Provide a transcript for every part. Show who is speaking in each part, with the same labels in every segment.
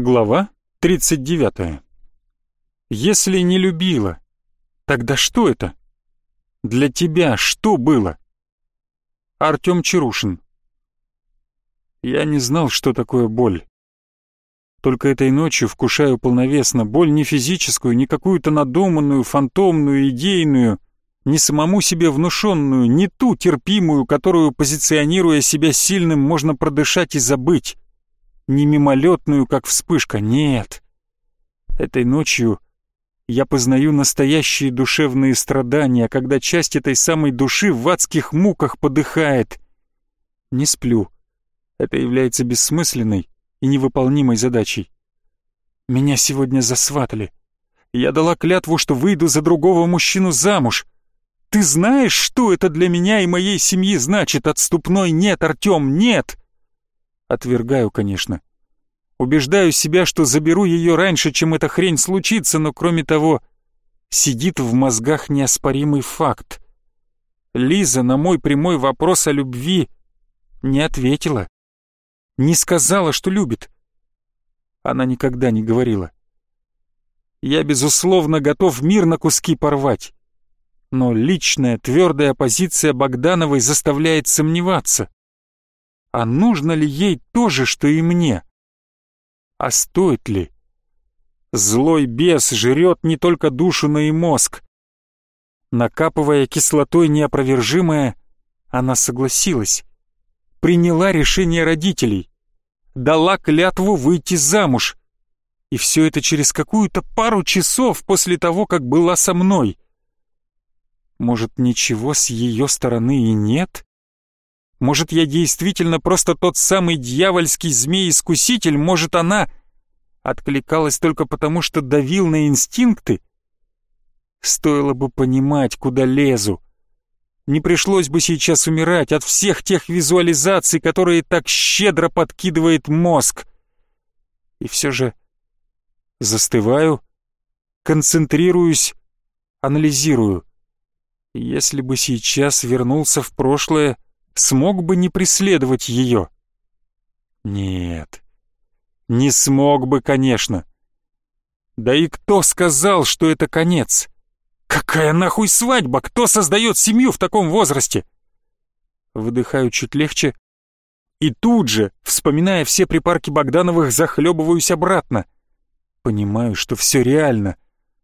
Speaker 1: Глава 39. Если не любила, тогда что это? Для тебя что было? Артём Чарушин. Я не знал, что такое боль. Только этой ночью вкушаю полновесно боль не физическую, не какую-то надуманную, фантомную, идейную, не самому себе внушенную, не ту терпимую, которую, позиционируя себя сильным, можно продышать и забыть не мимолетную, как вспышка, нет. Этой ночью я познаю настоящие душевные страдания, когда часть этой самой души в адских муках подыхает. Не сплю. Это является бессмысленной и невыполнимой задачей. Меня сегодня засватали. Я дала клятву, что выйду за другого мужчину замуж. Ты знаешь, что это для меня и моей семьи значит? Отступной нет, Артём, нет! Отвергаю, конечно. Убеждаю себя, что заберу ее раньше, чем эта хрень случится, но кроме того, сидит в мозгах неоспоримый факт. Лиза на мой прямой вопрос о любви не ответила. Не сказала, что любит. Она никогда не говорила. Я, безусловно, готов мир на куски порвать. Но личная твердая позиция Богдановой заставляет сомневаться. А нужно ли ей то же, что и мне? А стоит ли? Злой бес жрет не только душу, но и мозг. Накапывая кислотой неопровержимое, она согласилась. Приняла решение родителей. Дала клятву выйти замуж. И все это через какую-то пару часов после того, как была со мной. Может, ничего с ее стороны и нет? Может, я действительно просто тот самый дьявольский змей-искуситель? Может, она откликалась только потому, что давил на инстинкты? Стоило бы понимать, куда лезу. Не пришлось бы сейчас умирать от всех тех визуализаций, которые так щедро подкидывает мозг. И все же застываю, концентрируюсь, анализирую. Если бы сейчас вернулся в прошлое, смог бы не преследовать ее? Нет, не смог бы, конечно. Да и кто сказал, что это конец? Какая нахуй свадьба? Кто создает семью в таком возрасте? Выдыхаю чуть легче и тут же, вспоминая все припарки Богдановых, захлебываюсь обратно. Понимаю, что все реально.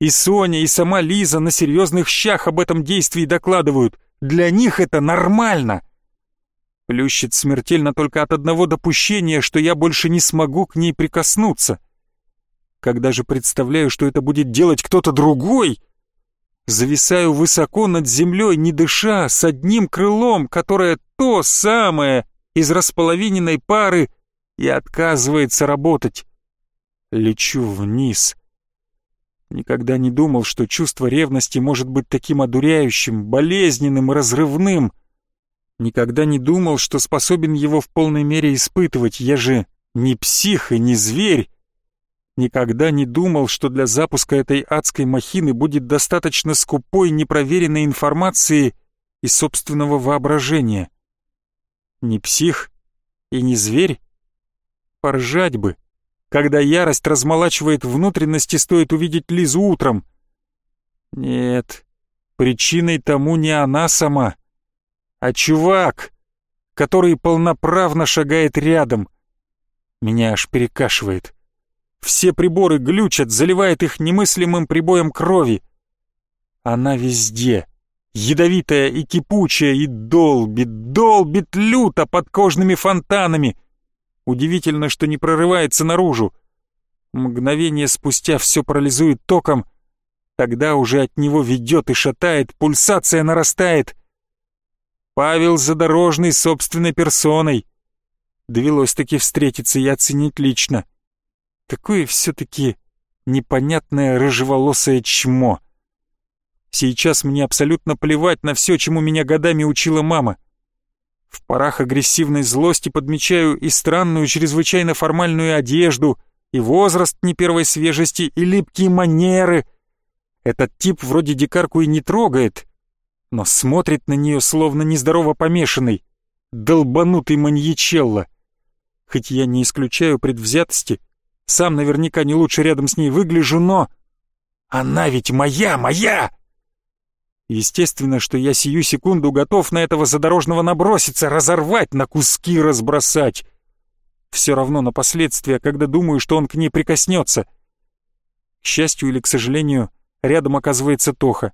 Speaker 1: И Соня, и сама Лиза на серьезных щах об этом действии докладывают. Для них это нормально. Плющит смертельно только от одного допущения, что я больше не смогу к ней прикоснуться. Когда же представляю, что это будет делать кто-то другой, зависаю высоко над землей, не дыша, с одним крылом, которое то самое из располовиненной пары и отказывается работать. Лечу вниз. Никогда не думал, что чувство ревности может быть таким одуряющим, болезненным и разрывным — Никогда не думал, что способен его в полной мере испытывать. Я же не псих и не зверь. Никогда не думал, что для запуска этой адской махины будет достаточно скупой, непроверенной информации и собственного воображения. Не псих и не зверь? Поржать бы, когда ярость размолачивает внутренности, стоит увидеть Лизу утром. Нет, причиной тому не она сама — а чувак, который полноправно шагает рядом. Меня аж перекашивает. Все приборы глючат, заливает их немыслимым прибоем крови. Она везде, ядовитая и кипучая, и долбит, долбит люто под кожными фонтанами. Удивительно, что не прорывается наружу. Мгновение спустя все парализует током, тогда уже от него ведет и шатает, пульсация нарастает — Павел Задорожный собственной персоной. Довелось таки встретиться и оценить лично. Какое все-таки непонятное рыжеволосое чмо. Сейчас мне абсолютно плевать на все, чему меня годами учила мама. В парах агрессивной злости подмечаю и странную, чрезвычайно формальную одежду, и возраст не первой свежести, и липкие манеры. Этот тип вроде дикарку и не трогает, но смотрит на нее словно нездорово помешанный, долбанутый маньячелло. Хоть я не исключаю предвзятости, Сам наверняка не лучше рядом с ней выгляжу, но... Она ведь моя, моя! Естественно, что я сию секунду готов на этого задорожного наброситься, разорвать, на куски разбросать. Все равно на последствия, когда думаю, что он к ней прикоснется. К счастью или к сожалению, рядом оказывается Тоха.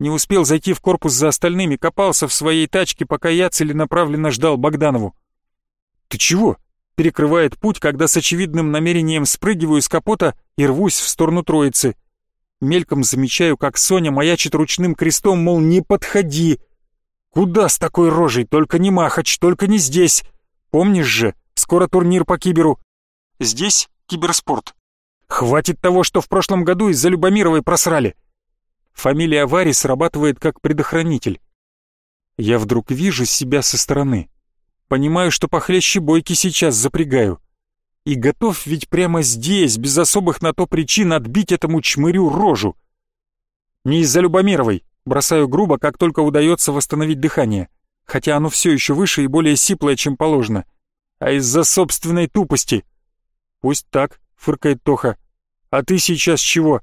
Speaker 1: Не успел зайти в корпус за остальными, копался в своей тачке, пока я целенаправленно ждал Богданову. «Ты чего?» Перекрывает путь, когда с очевидным намерением спрыгиваю с капота и рвусь в сторону троицы. Мельком замечаю, как Соня маячит ручным крестом, мол, не подходи. Куда с такой рожей? Только не Махач, только не здесь. Помнишь же, скоро турнир по киберу. Здесь киберспорт. Хватит того, что в прошлом году из-за Любомировой просрали. Фамилия Вари срабатывает как предохранитель. Я вдруг вижу себя со стороны. Понимаю, что похлеще бойки сейчас запрягаю. И готов ведь прямо здесь, без особых на то причин, отбить этому чмырю рожу. Не из-за Любомировой, бросаю грубо, как только удается восстановить дыхание, хотя оно все еще выше и более сиплое, чем положено, а из-за собственной тупости. Пусть так, фыркает Тоха. А ты сейчас чего?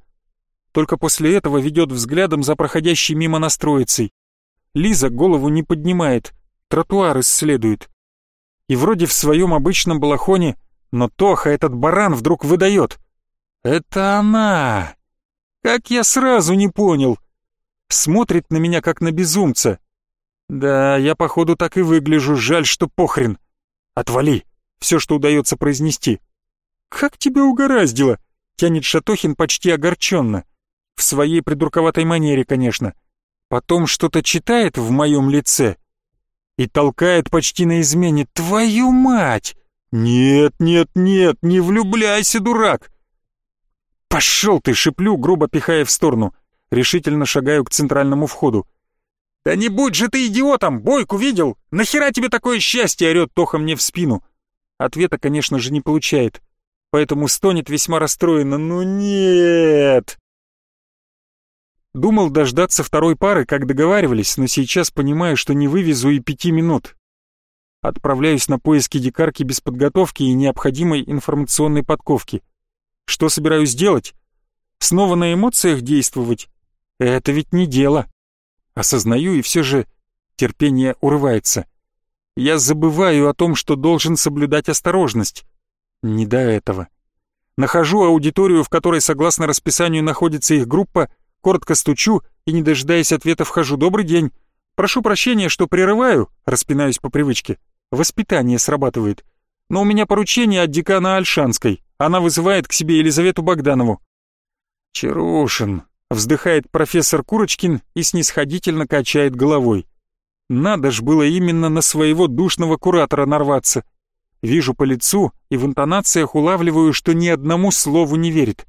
Speaker 1: Только после этого ведет взглядом за проходящей мимо настроицей. Лиза голову не поднимает, тротуар исследует. И вроде в своем обычном балахоне, но Тоха этот баран вдруг выдает. «Это она!» Как я сразу не понял. Смотрит на меня, как на безумца. Да, я, походу, так и выгляжу, жаль, что похрен. Отвали, все, что удается произнести. Как тебя угораздило? Тянет Шатохин почти огорченно. В своей придурковатой манере, конечно. Потом что-то читает в моем лице и толкает почти на измене. «Твою мать! Нет, нет, нет, не влюбляйся, дурак!» «Пошел ты!» — шиплю, грубо пихая в сторону. Решительно шагаю к центральному входу. «Да не будь же ты идиотом! Бойку видел? Нахера тебе такое счастье?» — орёт Тоха мне в спину. Ответа, конечно же, не получает, поэтому стонет весьма расстроенно. «Ну нет!» Думал дождаться второй пары, как договаривались, но сейчас понимаю, что не вывезу и пяти минут. Отправляюсь на поиски дикарки без подготовки и необходимой информационной подковки. Что собираюсь делать? Снова на эмоциях действовать? Это ведь не дело. Осознаю, и все же терпение урывается. Я забываю о том, что должен соблюдать осторожность. Не до этого. Нахожу аудиторию, в которой, согласно расписанию, находится их группа, коротко стучу и, не дожидаясь ответа, вхожу. «Добрый день. Прошу прощения, что прерываю», распинаюсь по привычке. Воспитание срабатывает. Но у меня поручение от декана Альшанской. Она вызывает к себе Елизавету Богданову. «Чарушин», — вздыхает профессор Курочкин и снисходительно качает головой. «Надо ж было именно на своего душного куратора нарваться». Вижу по лицу и в интонациях улавливаю, что ни одному слову не верит.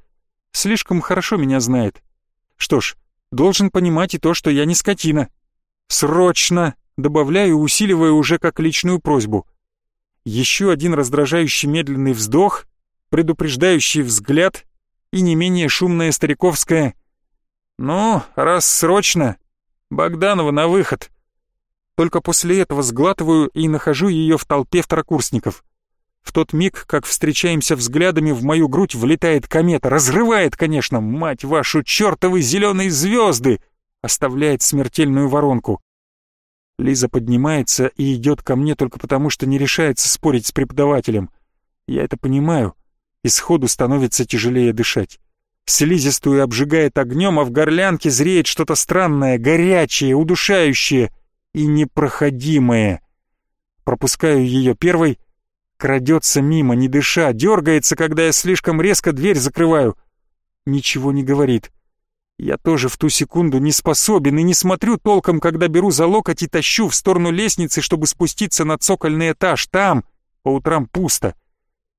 Speaker 1: Слишком хорошо меня знает. Что ж, должен понимать и то, что я не скотина. Срочно! Добавляю, усиливая уже как личную просьбу. Еще один раздражающий медленный вздох, предупреждающий взгляд и не менее шумное стариковское «Ну, раз срочно, Богданова на выход». Только после этого сглатываю и нахожу ее в толпе второкурсников. В тот миг, как встречаемся взглядами, в мою грудь влетает комета, разрывает, конечно, мать вашу, чертовы зеленые звезды, оставляет смертельную воронку. Лиза поднимается и идет ко мне только потому, что не решается спорить с преподавателем. Я это понимаю, и сходу становится тяжелее дышать. Слизистую обжигает огнем, а в горлянке зреет что-то странное, горячее, удушающее и непроходимое. Пропускаю ее первой, Крадется мимо, не дыша, дергается, когда я слишком резко дверь закрываю. Ничего не говорит. Я тоже в ту секунду не способен и не смотрю толком, когда беру за локоть и тащу в сторону лестницы, чтобы спуститься на цокольный этаж. Там по утрам пусто.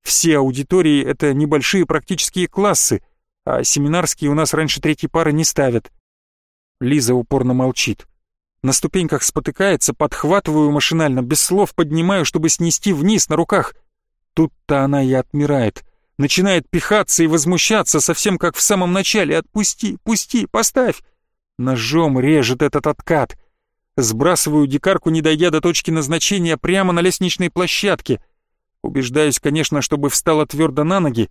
Speaker 1: Все аудитории — это небольшие практические классы, а семинарские у нас раньше третьей пары не ставят. Лиза упорно молчит. На ступеньках спотыкается, подхватываю машинально, без слов поднимаю, чтобы снести вниз на руках. Тут-то она и отмирает. Начинает пихаться и возмущаться, совсем как в самом начале. «Отпусти, пусти, поставь!» Ножом режет этот откат. Сбрасываю дикарку, не дойдя до точки назначения, прямо на лестничной площадке. Убеждаюсь, конечно, чтобы встала твердо на ноги,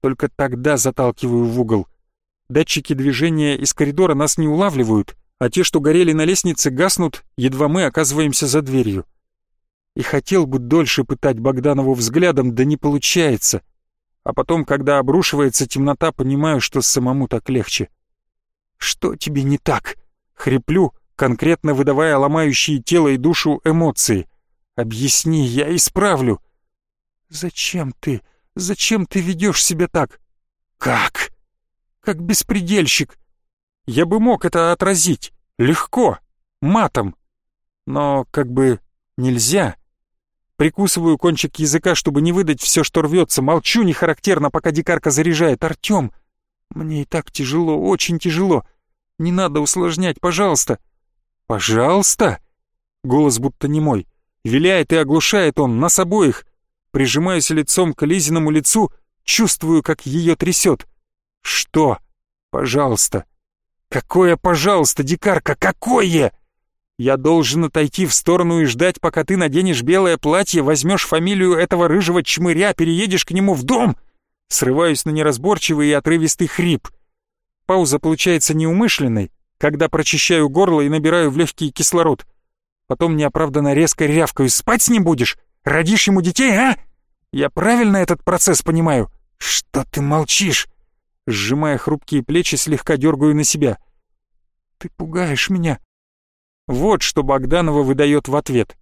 Speaker 1: Только тогда заталкиваю в угол. Датчики движения из коридора нас не улавливают, а те, что горели на лестнице, гаснут, едва мы оказываемся за дверью. И хотел бы дольше пытать Богданову взглядом, да не получается. А потом, когда обрушивается темнота, понимаю, что самому так легче. «Что тебе не так?» — хриплю, конкретно выдавая ломающие тело и душу эмоции. «Объясни, я исправлю». «Зачем ты? Зачем ты ведешь себя так?» «Как?» «Как беспредельщик. Я бы мог это отразить. Легко. Матом. Но как бы нельзя. Прикусываю кончик языка, чтобы не выдать все, что рвется. Молчу нехарактерно, пока дикарка заряжает. «Артем, мне и так тяжело, очень тяжело. Не надо усложнять, пожалуйста». «Пожалуйста?» Голос будто не мой. Виляет и оглушает он, нас обоих. Прижимаюсь лицом к Лизиному лицу, чувствую, как ее трясет. «Что? Пожалуйста». «Какое, пожалуйста, дикарка, какое?» «Я должен отойти в сторону и ждать, пока ты наденешь белое платье, возьмешь фамилию этого рыжего чмыря, переедешь к нему в дом!» Срываюсь на неразборчивый и отрывистый хрип. Пауза получается неумышленной, когда прочищаю горло и набираю в легкий кислород. Потом неоправданно резко рявкаю. «Спать ним будешь? Родишь ему детей, а? Я правильно этот процесс понимаю? Что ты молчишь?» Сжимая хрупкие плечи, слегка дергаю на себя. «Ты пугаешь меня». Вот что Богданова выдает в ответ.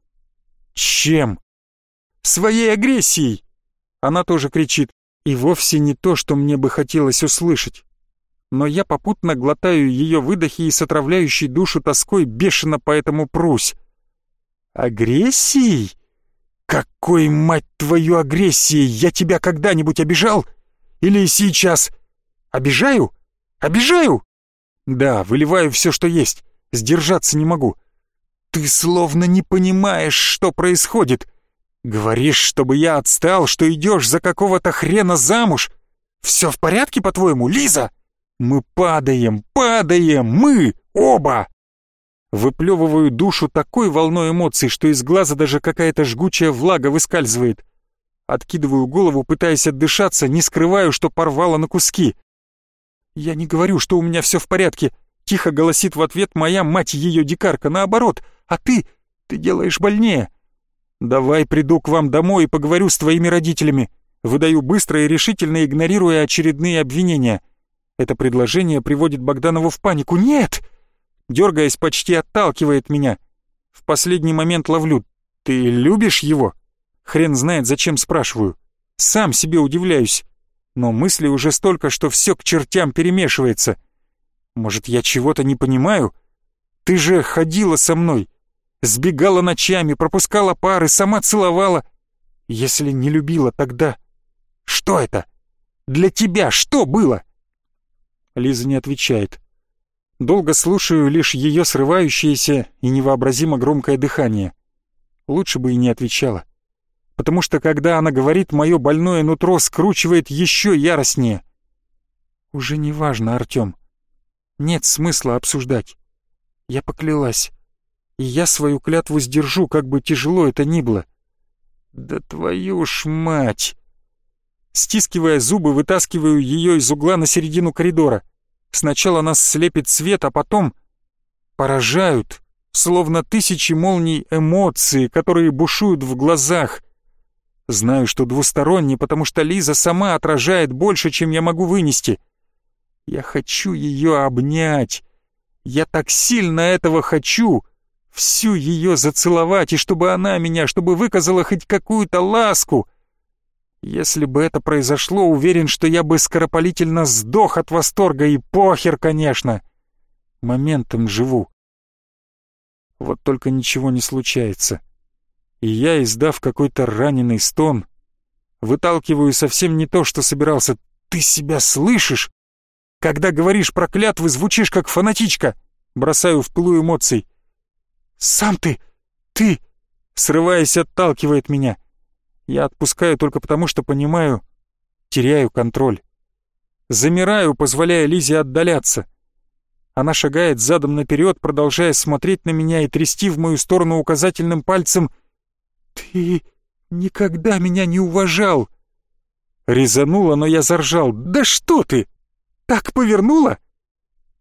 Speaker 1: «Чем?» «Своей агрессией!» Она тоже кричит. И вовсе не то, что мне бы хотелось услышать но я попутно глотаю ее выдохи и с отравляющей душу тоской бешено поэтому прусь. Агрессией? Какой, мать твою, агрессией? Я тебя когда-нибудь обижал? Или сейчас? Обижаю? Обижаю? Да, выливаю все, что есть. Сдержаться не могу. Ты словно не понимаешь, что происходит. Говоришь, чтобы я отстал, что идешь за какого-то хрена замуж. Все в порядке, по-твоему, Лиза? Мы падаем, падаем, мы оба! Выплевываю душу такой волной эмоций, что из глаза даже какая-то жгучая влага выскальзывает. Откидываю голову, пытаясь отдышаться, не скрываю, что порвало на куски. «Я не говорю, что у меня все в порядке», — тихо голосит в ответ моя мать ее дикарка. «Наоборот, а ты, ты делаешь больнее». «Давай приду к вам домой и поговорю с твоими родителями», — выдаю быстро и решительно, игнорируя очередные обвинения. Это предложение приводит Богданову в панику. «Нет!» Дергаясь, почти отталкивает меня. В последний момент ловлю. «Ты любишь его?» Хрен знает, зачем спрашиваю. Сам себе удивляюсь. Но мысли уже столько, что все к чертям перемешивается. Может, я чего-то не понимаю? Ты же ходила со мной. Сбегала ночами, пропускала пары, сама целовала. Если не любила тогда... Что это? Для тебя что было? Лиза не отвечает. Долго слушаю лишь ее срывающееся и невообразимо громкое дыхание. Лучше бы и не отвечала. Потому что когда она говорит, мое больное нутро скручивает еще яростнее. Уже не важно, Артем. Нет смысла обсуждать. Я поклялась. И я свою клятву сдержу, как бы тяжело это ни было. Да твою ж мать! Стискивая зубы, вытаскиваю ее из угла на середину коридора. Сначала нас слепит свет, а потом поражают, словно тысячи молний эмоции, которые бушуют в глазах. Знаю, что двусторонне, потому что Лиза сама отражает больше, чем я могу вынести. Я хочу ее обнять. Я так сильно этого хочу. Всю ее зацеловать, и чтобы она меня, чтобы выказала хоть какую-то ласку — если бы это произошло, уверен, что я бы скоропалительно сдох от восторга и похер, конечно. Моментом живу. Вот только ничего не случается. И я, издав какой-то раненый стон, выталкиваю совсем не то, что собирался. Ты себя слышишь? Когда говоришь про клятвы, звучишь как фанатичка. Бросаю в пылу эмоций. Сам ты, ты, срываясь, отталкивает меня. Я отпускаю только потому, что понимаю, теряю контроль. Замираю, позволяя Лизе отдаляться. Она шагает задом наперед, продолжая смотреть на меня и трясти в мою сторону указательным пальцем. «Ты никогда меня не уважал!» Резанула, но я заржал. «Да что ты! Так повернула?»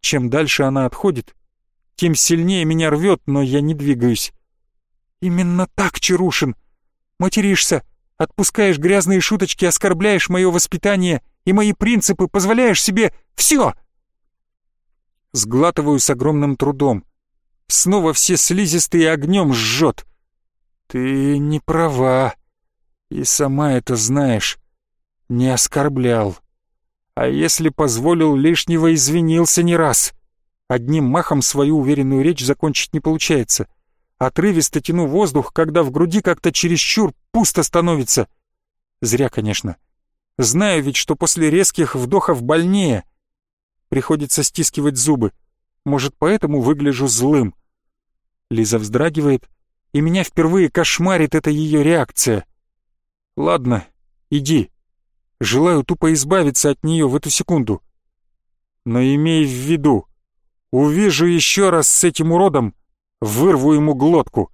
Speaker 1: Чем дальше она отходит, тем сильнее меня рвет, но я не двигаюсь. «Именно так, Чарушин! Материшься, отпускаешь грязные шуточки, оскорбляешь мое воспитание и мои принципы, позволяешь себе... Все!» Сглатываю с огромным трудом. Снова все слизистые огнем жжет. «Ты не права. И сама это знаешь. Не оскорблял. А если позволил лишнего, извинился не раз. Одним махом свою уверенную речь закончить не получается. Отрывисто тяну воздух, когда в груди как-то чересчур пусто становится. Зря, конечно. Знаю ведь, что после резких вдохов больнее. Приходится стискивать зубы. Может, поэтому выгляжу злым. Лиза вздрагивает, и меня впервые кошмарит эта ее реакция. Ладно, иди. Желаю тупо избавиться от нее в эту секунду. Но имей в виду, увижу еще раз с этим уродом, вырву ему глотку.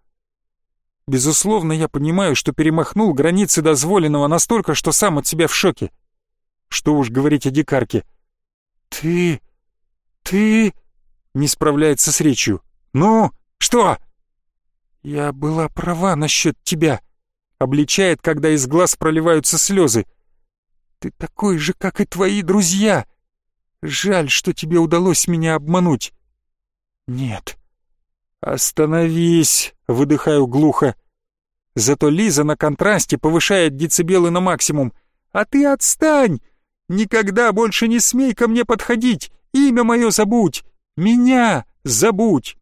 Speaker 1: Безусловно, я понимаю, что перемахнул границы дозволенного настолько, что сам от себя в шоке. Что уж говорить о дикарке. «Ты... ты...» — не справляется с речью. «Ну, что?» «Я была права насчет тебя», — обличает, когда из глаз проливаются слезы. «Ты такой же, как и твои друзья. Жаль, что тебе удалось меня обмануть». «Нет, «Остановись!» — выдыхаю глухо. Зато Лиза на контрасте повышает децибелы на максимум. «А ты отстань! Никогда больше не смей ко мне подходить! Имя мое забудь! Меня забудь!